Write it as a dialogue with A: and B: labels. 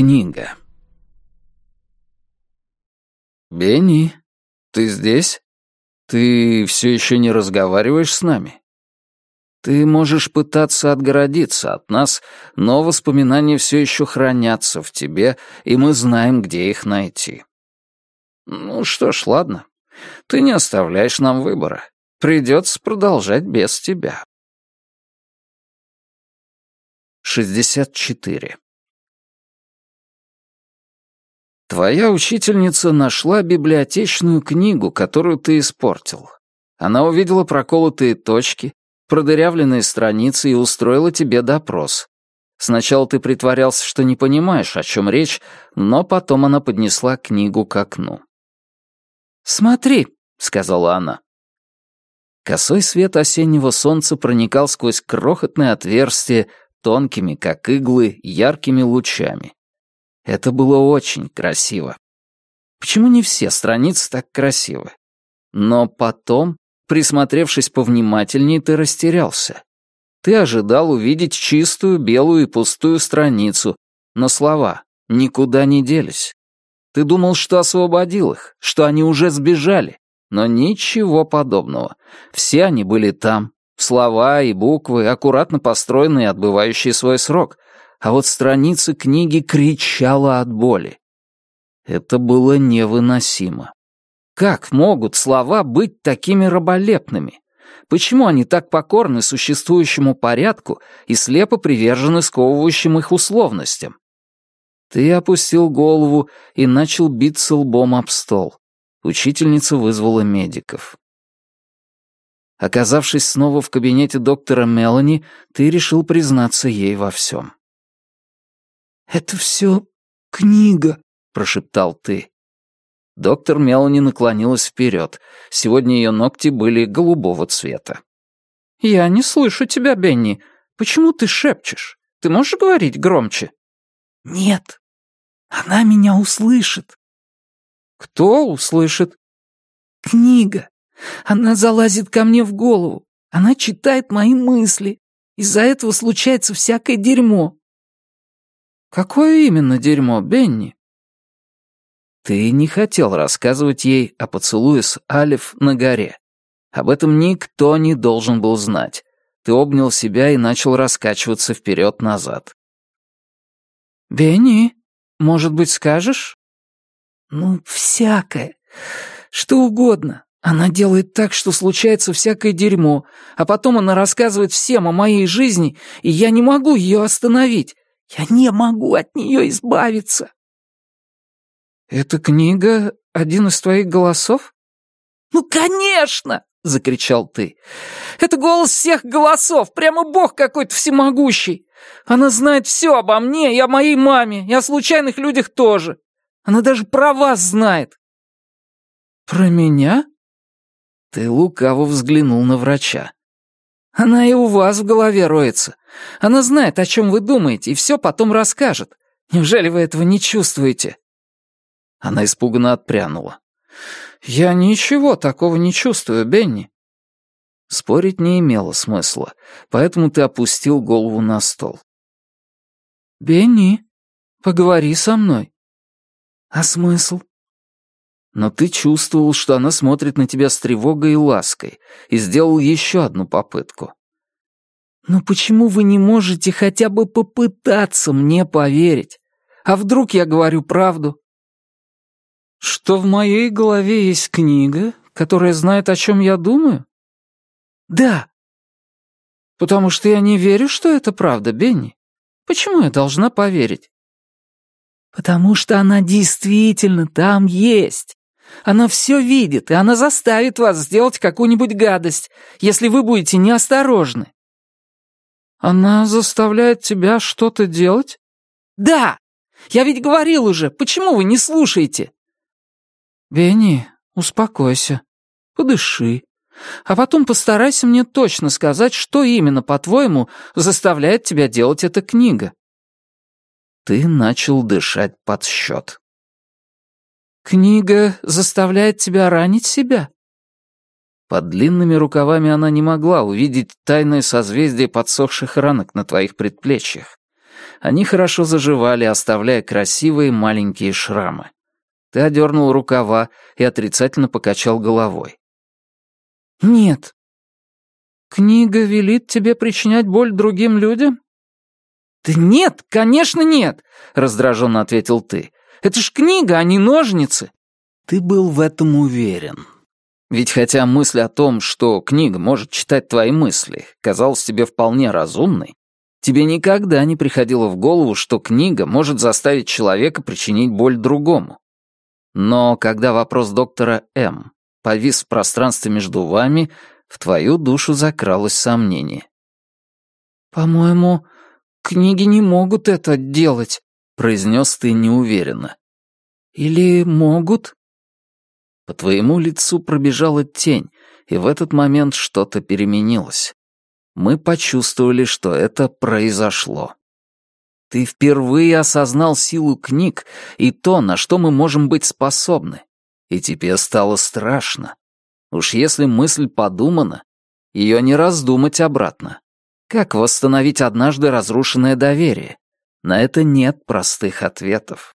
A: Книга. «Бенни, ты здесь? Ты все еще не разговариваешь с нами? Ты можешь пытаться отгородиться от нас, но воспоминания все еще хранятся в тебе, и мы знаем, где их найти. Ну что ж, ладно. Ты не оставляешь нам выбора. Придется продолжать без тебя». 64. Твоя учительница нашла библиотечную книгу, которую ты испортил. Она увидела проколотые точки, продырявленные страницы и устроила тебе допрос. Сначала ты притворялся, что не понимаешь, о чем речь, но потом она поднесла книгу к окну. «Смотри», — сказала она. Косой свет осеннего солнца проникал сквозь крохотное отверстие тонкими, как иглы, яркими лучами. Это было очень красиво. Почему не все страницы так красивы? Но потом, присмотревшись повнимательнее, ты растерялся. Ты ожидал увидеть чистую, белую и пустую страницу, но слова никуда не делись. Ты думал, что освободил их, что они уже сбежали, но ничего подобного. Все они были там, слова и буквы, аккуратно построенные и отбывающие свой срок — а вот страница книги кричала от боли. Это было невыносимо. Как могут слова быть такими раболепными? Почему они так покорны существующему порядку и слепо привержены сковывающим их условностям? Ты опустил голову и начал биться лбом об стол. Учительница вызвала медиков. Оказавшись снова в кабинете доктора Мелани, ты решил признаться ей во всем. «Это все книга», — прошептал ты. Доктор Мелани наклонилась вперед. Сегодня ее ногти были голубого цвета. «Я не слышу тебя, Бенни. Почему ты шепчешь? Ты можешь говорить громче?»
B: «Нет. Она меня услышит».
A: «Кто услышит?»
B: «Книга. Она залазит ко мне в голову. Она читает мои мысли. Из-за этого случается всякое дерьмо.
A: «Какое именно дерьмо, Бенни?» Ты не хотел рассказывать ей о поцелуе с Алиф на горе. Об этом никто не должен был знать. Ты обнял себя и начал раскачиваться вперед-назад. «Бенни, может быть, скажешь?»
B: «Ну, всякое. Что угодно. Она делает так, что случается всякое дерьмо, а потом она рассказывает всем о моей жизни, и я не могу ее остановить. Я не могу от нее избавиться.
A: Эта книга — один из твоих голосов?
B: Ну, конечно! — закричал ты. «Это голос всех голосов, прямо бог какой-то всемогущий. Она знает все обо мне и о моей маме, и о случайных людях тоже. Она даже про вас знает».
A: «Про меня?» Ты лукаво взглянул на врача.
B: Она и у вас в голове роется. Она знает, о чем вы думаете, и все потом расскажет. Неужели вы этого не чувствуете?»
A: Она испуганно отпрянула. «Я ничего такого не чувствую, Бенни». Спорить не имело смысла, поэтому ты опустил голову на стол.
B: «Бенни, поговори со мной». «А смысл?»
A: Но ты чувствовал, что она смотрит на тебя с тревогой и лаской, и сделал еще одну попытку.
B: «Но почему вы не можете хотя бы попытаться мне поверить? А вдруг я говорю правду?» «Что в моей голове есть книга, которая знает, о чем я думаю?» «Да». «Потому что я не верю, что это правда, Бенни. Почему я должна поверить?» «Потому что она действительно там есть. Она все видит, и она заставит вас сделать какую-нибудь гадость, если вы будете неосторожны». «Она заставляет тебя что-то делать?» «Да! Я ведь говорил уже, почему вы не слушаете?» «Бенни, успокойся, подыши, а потом постарайся мне точно сказать, что именно, по-твоему, заставляет тебя делать эта книга». Ты начал дышать под счет. «Книга заставляет тебя ранить себя?» Под длинными рукавами она не могла увидеть тайное созвездие подсохших ранок на твоих предплечьях.
A: Они хорошо заживали, оставляя красивые маленькие шрамы. Ты одернул рукава и отрицательно покачал головой.
B: «Нет». «Книга велит тебе причинять боль другим людям?» «Да нет, конечно нет», — раздраженно ответил ты. «Это ж книга, а не ножницы».
A: Ты был в этом уверен. Ведь хотя мысль о том, что книга может читать твои мысли, казалась тебе вполне разумной, тебе никогда не приходило в голову, что книга может заставить человека причинить боль другому. Но когда вопрос доктора М. повис в пространстве между вами, в твою душу закралось сомнение.
B: «По-моему, книги не могут это делать», — произнес ты неуверенно. «Или могут?»
A: По твоему лицу пробежала тень, и в этот момент что-то переменилось. Мы почувствовали, что это произошло. Ты впервые осознал силу книг и то, на что мы можем быть способны. И тебе стало страшно. Уж если мысль подумана, ее не раздумать обратно. Как восстановить однажды разрушенное доверие? На это нет простых ответов.